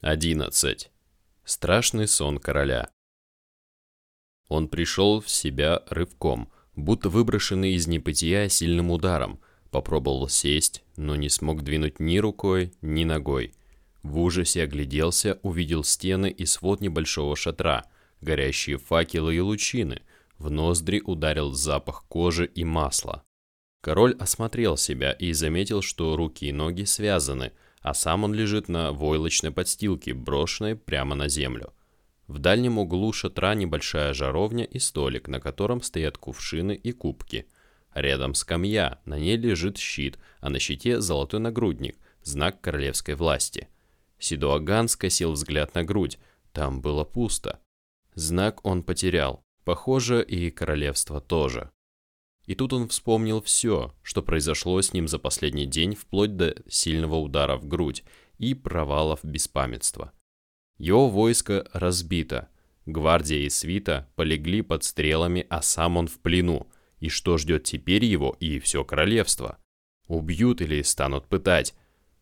11. Страшный сон короля. Он пришел в себя рывком, будто выброшенный из небытия сильным ударом, попробовал сесть, но не смог двинуть ни рукой, ни ногой. В ужасе огляделся, увидел стены и свод небольшого шатра, горящие факелы и лучины, в ноздри ударил запах кожи и масла. Король осмотрел себя и заметил, что руки и ноги связаны – а сам он лежит на войлочной подстилке, брошенной прямо на землю. В дальнем углу шатра небольшая жаровня и столик, на котором стоят кувшины и кубки. Рядом скамья, на ней лежит щит, а на щите золотой нагрудник, знак королевской власти. Сидуаган скосил взгляд на грудь, там было пусто. Знак он потерял, похоже, и королевство тоже. И тут он вспомнил все, что произошло с ним за последний день, вплоть до сильного удара в грудь и провалов беспамятства. Его войско разбито, гвардия и свита полегли под стрелами, а сам он в плену. И что ждет теперь его и все королевство? Убьют или станут пытать?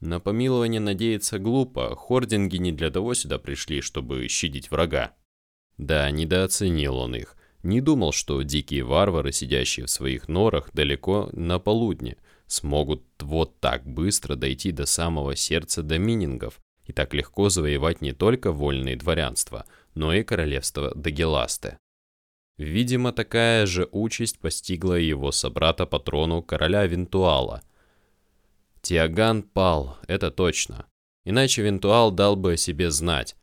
На помилование надеяться глупо, хординги не для того сюда пришли, чтобы щадить врага. Да, недооценил он их, не думал, что дикие варвары, сидящие в своих норах далеко на полудне, смогут вот так быстро дойти до самого сердца доминингов и так легко завоевать не только вольные дворянства, но и королевство Дагеласте. Видимо, такая же участь постигла его собрата по трону короля Винтуала. Тиаган пал, это точно. Иначе Винтуал дал бы о себе знать.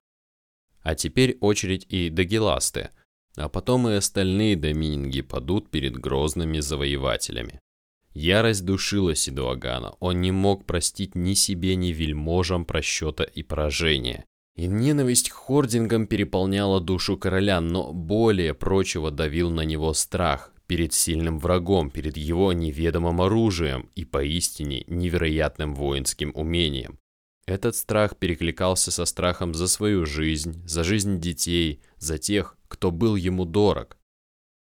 А теперь очередь и Дагеласте – а потом и остальные домининги падут перед грозными завоевателями. Ярость душила Сидуагана, он не мог простить ни себе, ни вельможам просчета и поражения. И ненависть к хордингам переполняла душу короля, но более прочего давил на него страх перед сильным врагом, перед его неведомым оружием и поистине невероятным воинским умением. Этот страх перекликался со страхом за свою жизнь, за жизнь детей, за тех, кто был ему дорог.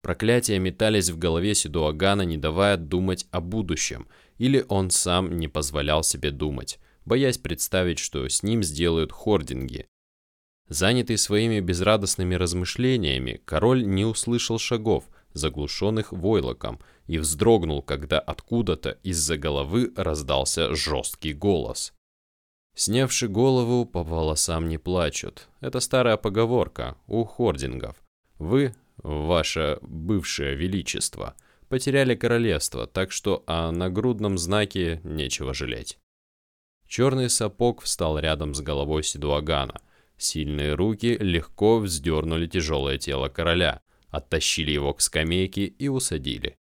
Проклятия метались в голове Сидуагана, не давая думать о будущем, или он сам не позволял себе думать, боясь представить, что с ним сделают хординги. Занятый своими безрадостными размышлениями, король не услышал шагов, заглушенных войлоком, и вздрогнул, когда откуда-то из-за головы раздался жесткий голос. Снявши голову, по волосам не плачут. Это старая поговорка у хордингов. Вы, ваше бывшее величество, потеряли королевство, так что о нагрудном знаке нечего жалеть. Черный сапог встал рядом с головой Сидуагана. Сильные руки легко вздернули тяжелое тело короля, оттащили его к скамейке и усадили.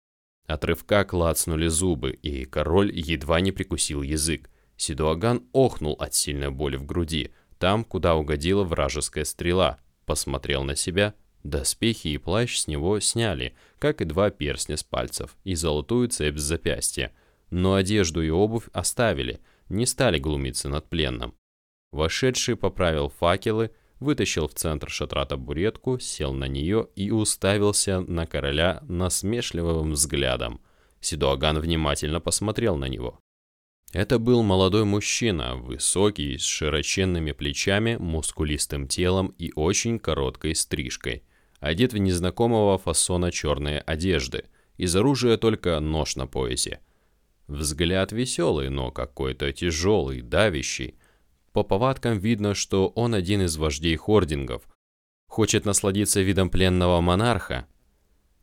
От рывка клацнули зубы, и король едва не прикусил язык. Сидуаган охнул от сильной боли в груди, там, куда угодила вражеская стрела. Посмотрел на себя. Доспехи и плащ с него сняли, как и два перстня с пальцев и золотую цепь с запястья. Но одежду и обувь оставили, не стали глумиться над пленным. Вошедший поправил факелы, вытащил в центр шатра табуретку, сел на нее и уставился на короля насмешливым взглядом. Сидуаган внимательно посмотрел на него. Это был молодой мужчина, высокий, с широченными плечами, мускулистым телом и очень короткой стрижкой, одет в незнакомого фасона черные одежды, из оружия только нож на поясе. Взгляд веселый, но какой-то тяжелый, давящий. По повадкам видно, что он один из вождей хордингов. Хочет насладиться видом пленного монарха.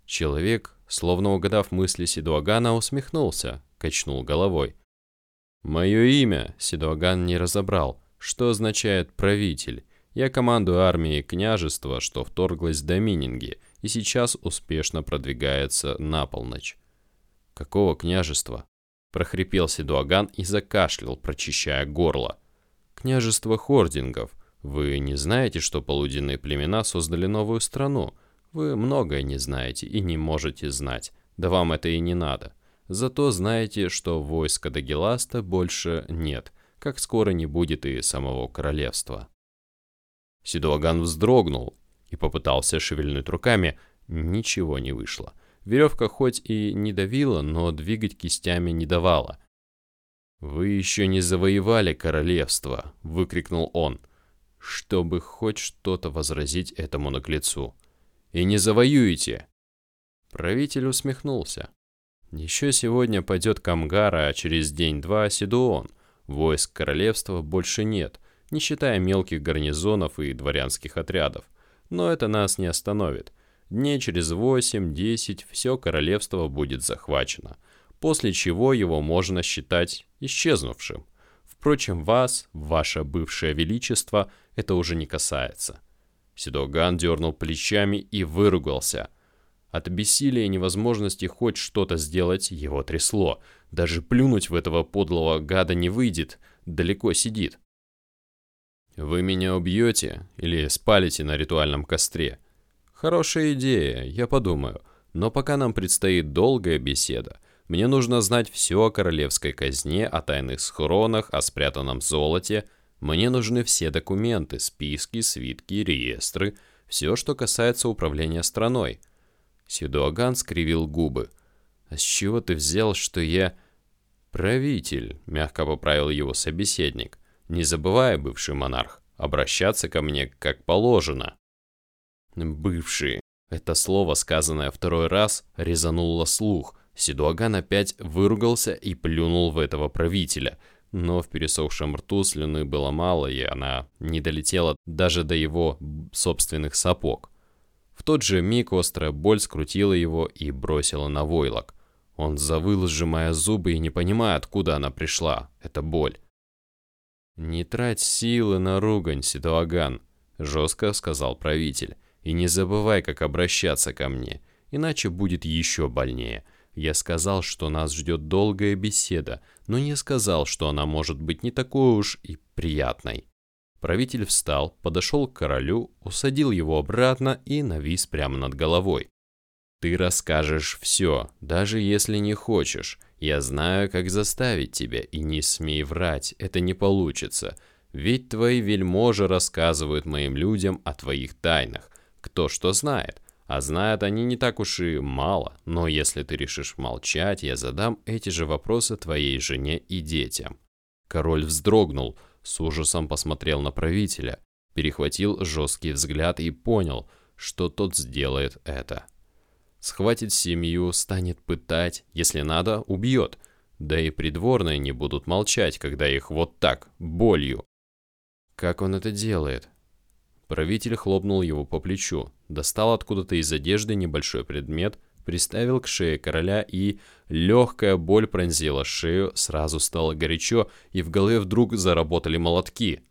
Человек, словно угадав мысли Сидуагана, усмехнулся, качнул головой. Мое имя Сидуаган не разобрал, что означает «правитель». Я командую армией княжества, что вторглась в Домининги, и сейчас успешно продвигается на полночь. «Какого княжества?» – прохрипел Сидуаган и закашлял, прочищая горло. «Княжество хордингов. Вы не знаете, что полуденные племена создали новую страну? Вы многое не знаете и не можете знать. Да вам это и не надо. Зато знаете, что войска Дагеласта больше нет, как скоро не будет и самого королевства. Сидуаган вздрогнул и попытался шевельнуть руками, ничего не вышло. Веревка хоть и не давила, но двигать кистями не давала. «Вы еще не завоевали королевство!» — выкрикнул он. чтобы хоть что-то возразить этому наглецу. «И не завоюете!» Правитель усмехнулся. Еще сегодня пойдет Камгара, а через день-два Сидуон. Войск королевства больше нет, не считая мелких гарнизонов и дворянских отрядов. Но это нас не остановит. Дней через 8-10 все королевство будет захвачено, после чего его можно считать исчезнувшим. Впрочем, вас, ваше бывшее величество, это уже не касается. Сидоган дернул плечами и выругался – от бессилия и невозможности хоть что-то сделать его трясло. Даже плюнуть в этого подлого гада не выйдет, далеко сидит. «Вы меня убьете или спалите на ритуальном костре?» «Хорошая идея, я подумаю. Но пока нам предстоит долгая беседа. Мне нужно знать все о королевской казне, о тайных схронах, о спрятанном золоте. Мне нужны все документы, списки, свитки, реестры, все, что касается управления страной». Сидуаган скривил губы. «А с чего ты взял, что я...» «Правитель», — мягко поправил его собеседник. «Не забывай, бывший монарх, обращаться ко мне как положено». «Бывший». Это слово, сказанное второй раз, резануло слух. Сидуаган опять выругался и плюнул в этого правителя. Но в пересохшем рту слюны было мало, и она не долетела даже до его собственных сапог. В тот же миг острая боль скрутила его и бросила на войлок. Он завыл, сжимая зубы и не понимая, откуда она пришла, эта боль. «Не трать силы на ругань, Сидуаган», — жестко сказал правитель. «И не забывай, как обращаться ко мне, иначе будет еще больнее. Я сказал, что нас ждет долгая беседа, но не сказал, что она может быть не такой уж и приятной». Правитель встал, подошел к королю, усадил его обратно и навис прямо над головой. «Ты расскажешь все, даже если не хочешь. Я знаю, как заставить тебя, и не смей врать, это не получится. Ведь твои вельможи рассказывают моим людям о твоих тайнах. Кто что знает. А знают они не так уж и мало, но если ты решишь молчать, я задам эти же вопросы твоей жене и детям». Король вздрогнул – с ужасом посмотрел на правителя, перехватил жесткий взгляд и понял, что тот сделает это. Схватит семью, станет пытать, если надо, убьет. Да и придворные не будут молчать, когда их вот так, болью. Как он это делает? Правитель хлопнул его по плечу, достал откуда-то из одежды небольшой предмет – приставил к шее короля, и легкая боль пронзила шею, сразу стало горячо, и в голове вдруг заработали молотки.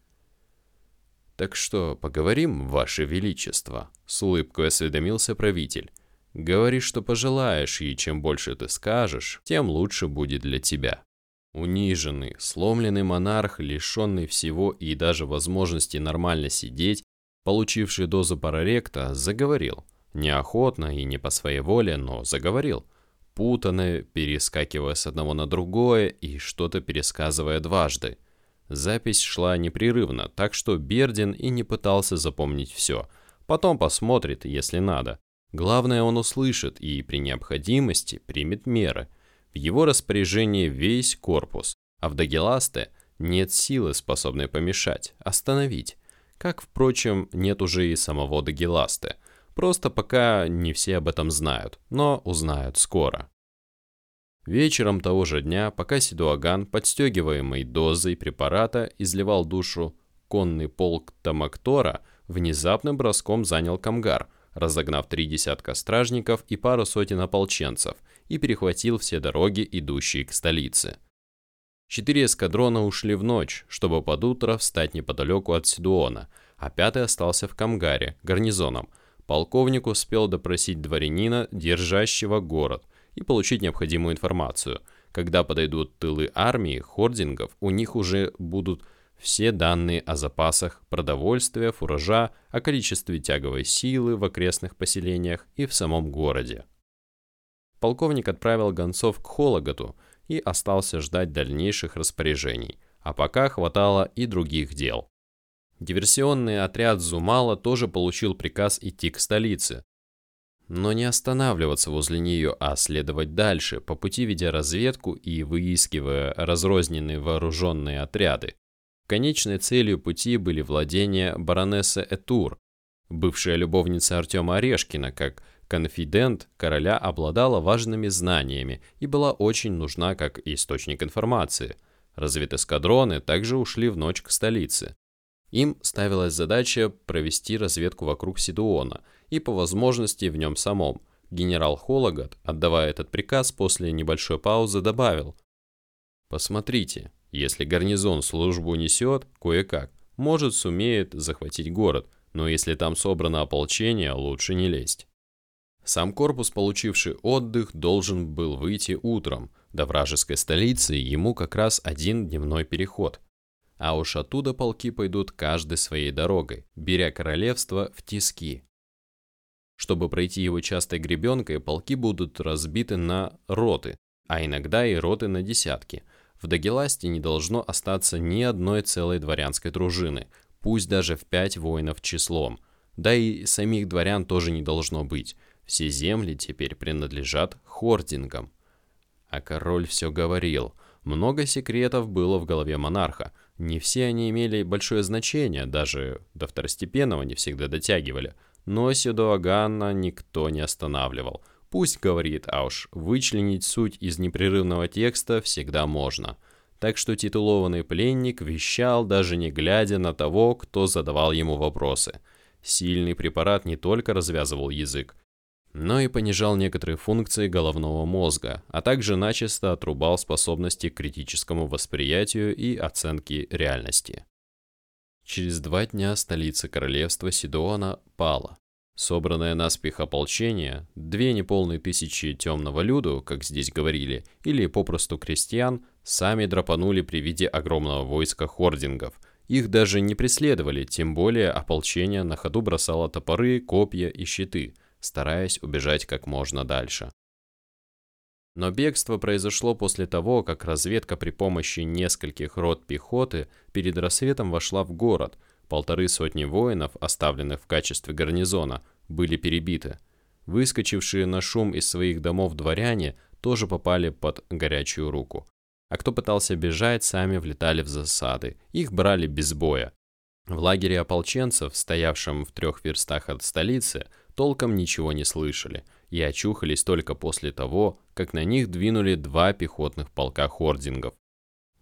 «Так что, поговорим, Ваше Величество?» — с улыбкой осведомился правитель. «Говори, что пожелаешь, и чем больше ты скажешь, тем лучше будет для тебя». Униженный, сломленный монарх, лишенный всего и даже возможности нормально сидеть, получивший дозу параректа, заговорил. Неохотно и не по своей воле, но заговорил. Путанно, перескакивая с одного на другое и что-то пересказывая дважды. Запись шла непрерывно, так что Бердин и не пытался запомнить все. Потом посмотрит, если надо. Главное, он услышит и при необходимости примет меры. В его распоряжении весь корпус, а в Дагеласте нет силы, способной помешать, остановить. Как, впрочем, нет уже и самого Дагеласте – Просто пока не все об этом знают, но узнают скоро. Вечером того же дня, пока Сидуаган, подстегиваемый дозой препарата, изливал душу конный полк Тамактора, внезапным броском занял Камгар, разогнав три десятка стражников и пару сотен ополченцев, и перехватил все дороги, идущие к столице. Четыре эскадрона ушли в ночь, чтобы под утро встать неподалеку от Сидуона, а пятый остался в Камгаре, гарнизоном – полковник успел допросить дворянина, держащего город, и получить необходимую информацию. Когда подойдут тылы армии, хордингов, у них уже будут все данные о запасах продовольствия, фуража, о количестве тяговой силы в окрестных поселениях и в самом городе. Полковник отправил гонцов к Хологоту и остался ждать дальнейших распоряжений, а пока хватало и других дел. Диверсионный отряд Зумала тоже получил приказ идти к столице, но не останавливаться возле нее, а следовать дальше, по пути ведя разведку и выискивая разрозненные вооруженные отряды. Конечной целью пути были владения баронессы Этур, бывшая любовница Артема Орешкина, как конфидент короля обладала важными знаниями и была очень нужна как источник информации. Разведэскадроны также ушли в ночь к столице. Им ставилась задача провести разведку вокруг Сидуона и по возможности в нем самом. Генерал Хологат, отдавая этот приказ после небольшой паузы, добавил «Посмотрите, если гарнизон службу несет, кое-как, может сумеет захватить город, но если там собрано ополчение, лучше не лезть». Сам корпус, получивший отдых, должен был выйти утром. До вражеской столицы ему как раз один дневной переход а уж оттуда полки пойдут каждой своей дорогой, беря королевство в тиски. Чтобы пройти его частой гребенкой, полки будут разбиты на роты, а иногда и роты на десятки. В Дагеласте не должно остаться ни одной целой дворянской дружины, пусть даже в пять воинов числом. Да и самих дворян тоже не должно быть. Все земли теперь принадлежат хордингам. А король все говорил. Много секретов было в голове монарха, не все они имели большое значение, даже до второстепенного не всегда дотягивали. Но Седуагана никто не останавливал. Пусть говорит, а уж вычленить суть из непрерывного текста всегда можно. Так что титулованный пленник вещал, даже не глядя на того, кто задавал ему вопросы. Сильный препарат не только развязывал язык, но и понижал некоторые функции головного мозга, а также начисто отрубал способности к критическому восприятию и оценке реальности. Через два дня столица королевства Сидуона пала. Собранное наспех ополчение, две неполные тысячи темного люду, как здесь говорили, или попросту крестьян, сами драпанули при виде огромного войска хордингов. Их даже не преследовали, тем более ополчение на ходу бросало топоры, копья и щиты – стараясь убежать как можно дальше. Но бегство произошло после того, как разведка при помощи нескольких рот пехоты перед рассветом вошла в город. Полторы сотни воинов, оставленных в качестве гарнизона, были перебиты. Выскочившие на шум из своих домов дворяне тоже попали под горячую руку. А кто пытался бежать, сами влетали в засады. Их брали без боя. В лагере ополченцев, стоявшем в трех верстах от столицы, толком ничего не слышали и очухались только после того, как на них двинули два пехотных полка хордингов.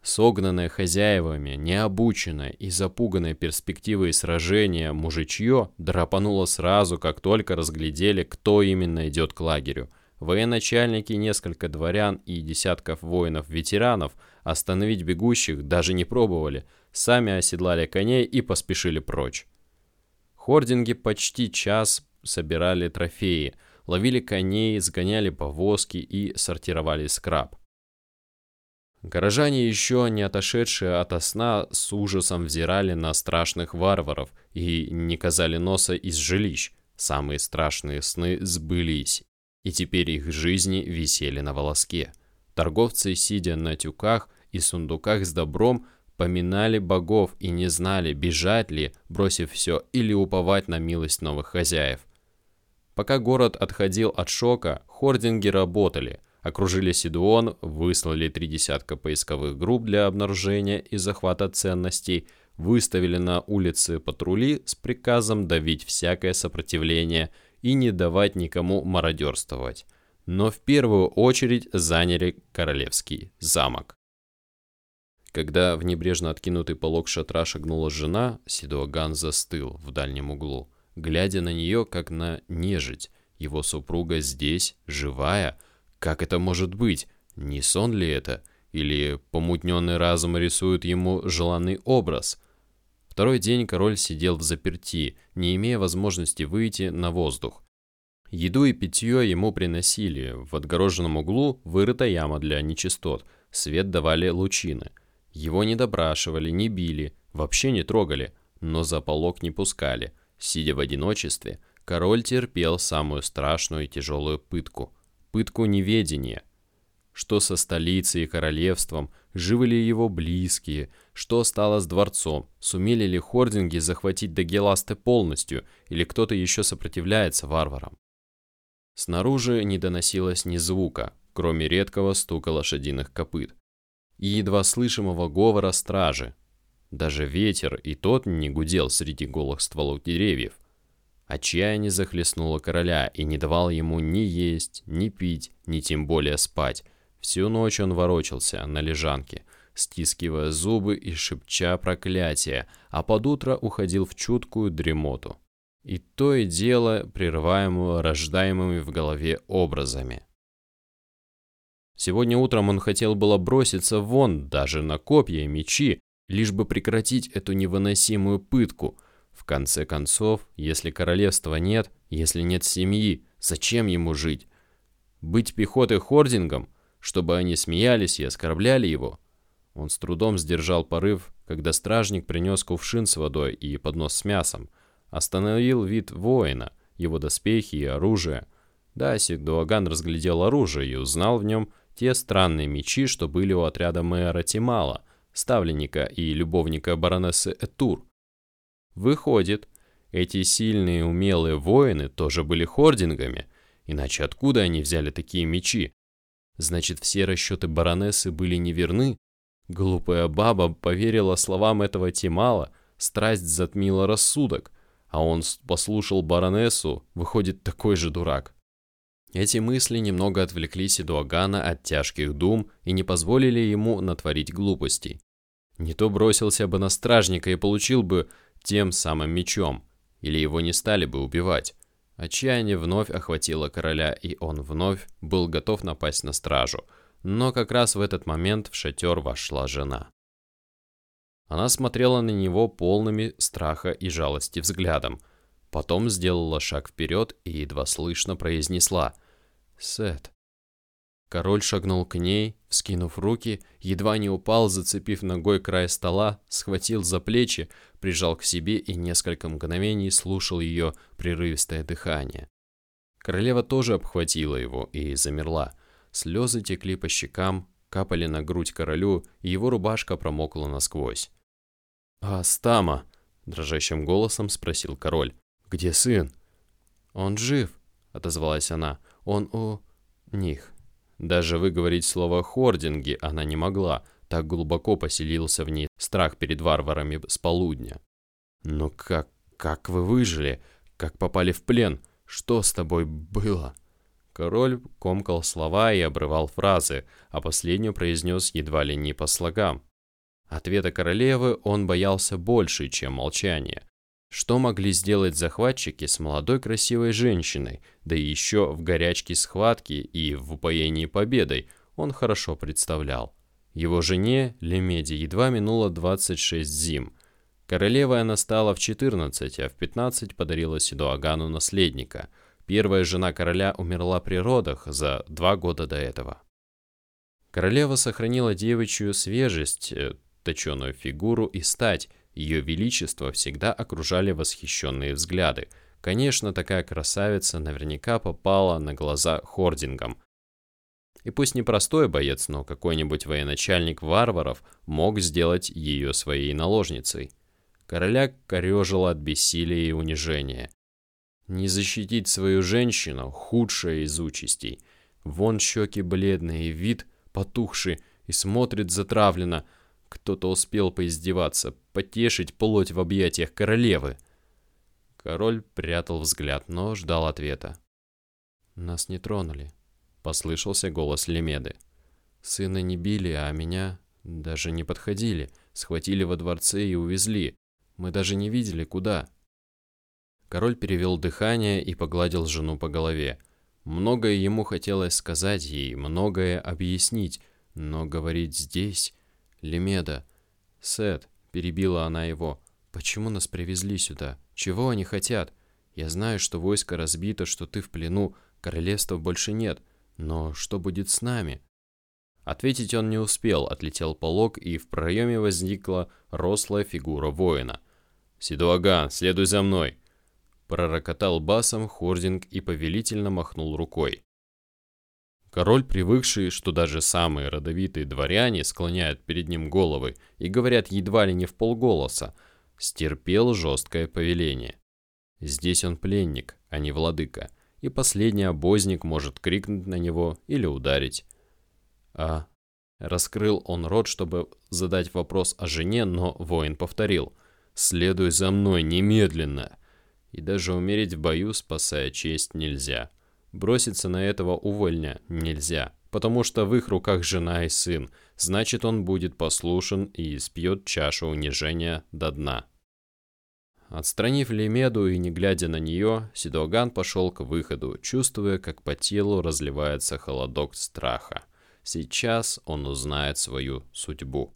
Согнанное хозяевами, необученное и запуганное перспективой сражения мужичье драпануло сразу, как только разглядели, кто именно идет к лагерю. Военачальники, несколько дворян и десятков воинов-ветеранов остановить бегущих даже не пробовали, сами оседлали коней и поспешили прочь. Хординги почти час собирали трофеи, ловили коней, сгоняли повозки и сортировали скраб. Горожане, еще не отошедшие от сна, с ужасом взирали на страшных варваров и не казали носа из жилищ. Самые страшные сны сбылись, и теперь их жизни висели на волоске. Торговцы, сидя на тюках и сундуках с добром, поминали богов и не знали, бежать ли, бросив все, или уповать на милость новых хозяев. Пока город отходил от шока, хординги работали, окружили Сидуон, выслали три десятка поисковых групп для обнаружения и захвата ценностей, выставили на улицы патрули с приказом давить всякое сопротивление и не давать никому мародерствовать. Но в первую очередь заняли королевский замок. Когда в небрежно откинутый полог шатра шагнула жена, Сидуаган застыл в дальнем углу глядя на нее, как на нежить. Его супруга здесь, живая? Как это может быть? Не сон ли это? Или помутненный разум рисует ему желанный образ? Второй день король сидел в заперти, не имея возможности выйти на воздух. Еду и питье ему приносили. В отгороженном углу вырыта яма для нечистот. Свет давали лучины. Его не допрашивали, не били, вообще не трогали, но за полок не пускали. Сидя в одиночестве, король терпел самую страшную и тяжелую пытку – пытку неведения. Что со столицей и королевством, живы ли его близкие, что стало с дворцом, сумели ли хординги захватить Дагеласты полностью, или кто-то еще сопротивляется варварам. Снаружи не доносилось ни звука, кроме редкого стука лошадиных копыт и едва слышимого говора стражи. Даже ветер и тот не гудел среди голых стволов деревьев. Отчаяние захлестнуло короля и не давало ему ни есть, ни пить, ни тем более спать. Всю ночь он ворочался на лежанке, стискивая зубы и шепча проклятия, а под утро уходил в чуткую дремоту. И то и дело, прерываемую рождаемыми в голове образами. Сегодня утром он хотел было броситься вон, даже на копья и мечи, лишь бы прекратить эту невыносимую пытку. В конце концов, если королевства нет, если нет семьи, зачем ему жить? Быть пехотой хордингом, чтобы они смеялись и оскорбляли его? Он с трудом сдержал порыв, когда стражник принес кувшин с водой и поднос с мясом. Остановил вид воина, его доспехи и оружие. Да, Сигдуаган разглядел оружие и узнал в нем те странные мечи, что были у отряда мэра Тимала, ставленника и любовника баронессы Этур. Выходит, эти сильные умелые воины тоже были хордингами, иначе откуда они взяли такие мечи? Значит, все расчеты баронессы были неверны? Глупая баба поверила словам этого Тимала, страсть затмила рассудок, а он послушал баронессу, выходит такой же дурак. Эти мысли немного отвлекли Сидуагана от тяжких дум и не позволили ему натворить глупостей. Не то бросился бы на стражника и получил бы тем самым мечом, или его не стали бы убивать. Отчаяние вновь охватило короля, и он вновь был готов напасть на стражу. Но как раз в этот момент в шатер вошла жена. Она смотрела на него полными страха и жалости взглядом, Потом сделала шаг вперед и едва слышно произнесла «Сет». Король шагнул к ней, вскинув руки, едва не упал, зацепив ногой край стола, схватил за плечи, прижал к себе и несколько мгновений слушал ее прерывистое дыхание. Королева тоже обхватила его и замерла. Слезы текли по щекам, капали на грудь королю, и его рубашка промокла насквозь. «А, Стама?» – дрожащим голосом спросил король. «Где сын?» «Он жив», — отозвалась она. «Он у них». Даже выговорить слово «хординги» она не могла, так глубоко поселился в ней страх перед варварами с полудня. «Но как, как вы выжили? Как попали в плен? Что с тобой было?» Король комкал слова и обрывал фразы, а последнюю произнес едва ли не по слогам. Ответа королевы он боялся больше, чем молчания. Что могли сделать захватчики с молодой красивой женщиной, да еще в горячке схватки и в упоении победой, он хорошо представлял. Его жене, Лемеди, едва минуло 26 зим. Королевой она стала в 14, а в 15 подарила Сидуагану наследника. Первая жена короля умерла при родах за два года до этого. Королева сохранила девичью свежесть, э, точеную фигуру и стать, ее величество всегда окружали восхищенные взгляды. Конечно, такая красавица наверняка попала на глаза хордингам. И пусть не простой боец, но какой-нибудь военачальник варваров мог сделать ее своей наложницей. Короля корежило от бессилия и унижения. Не защитить свою женщину – худшая из участей. Вон щеки бледные, вид потухший и смотрит затравленно – кто-то успел поиздеваться, потешить плоть в объятиях королевы. Король прятал взгляд, но ждал ответа. «Нас не тронули», — послышался голос Лемеды. «Сына не били, а меня даже не подходили, схватили во дворце и увезли. Мы даже не видели, куда». Король перевел дыхание и погладил жену по голове. Многое ему хотелось сказать ей, многое объяснить, но говорить здесь Лемеда. Сет, перебила она его. Почему нас привезли сюда? Чего они хотят? Я знаю, что войско разбито, что ты в плену, королевства больше нет. Но что будет с нами? Ответить он не успел, отлетел полог, и в проеме возникла рослая фигура воина. «Сидуаган, следуй за мной!» Пророкотал басом Хординг и повелительно махнул рукой. Король, привыкший, что даже самые родовитые дворяне склоняют перед ним головы и говорят едва ли не в полголоса, стерпел жесткое повеление. Здесь он пленник, а не владыка, и последний обозник может крикнуть на него или ударить. «А Раскрыл он рот, чтобы задать вопрос о жене, но воин повторил «Следуй за мной немедленно!» И даже умереть в бою, спасая честь, нельзя. Броситься на этого увольня нельзя, потому что в их руках жена и сын, значит он будет послушен и спьет чашу унижения до дна. Отстранив Лемеду и не глядя на нее, Сидоган пошел к выходу, чувствуя, как по телу разливается холодок страха. Сейчас он узнает свою судьбу.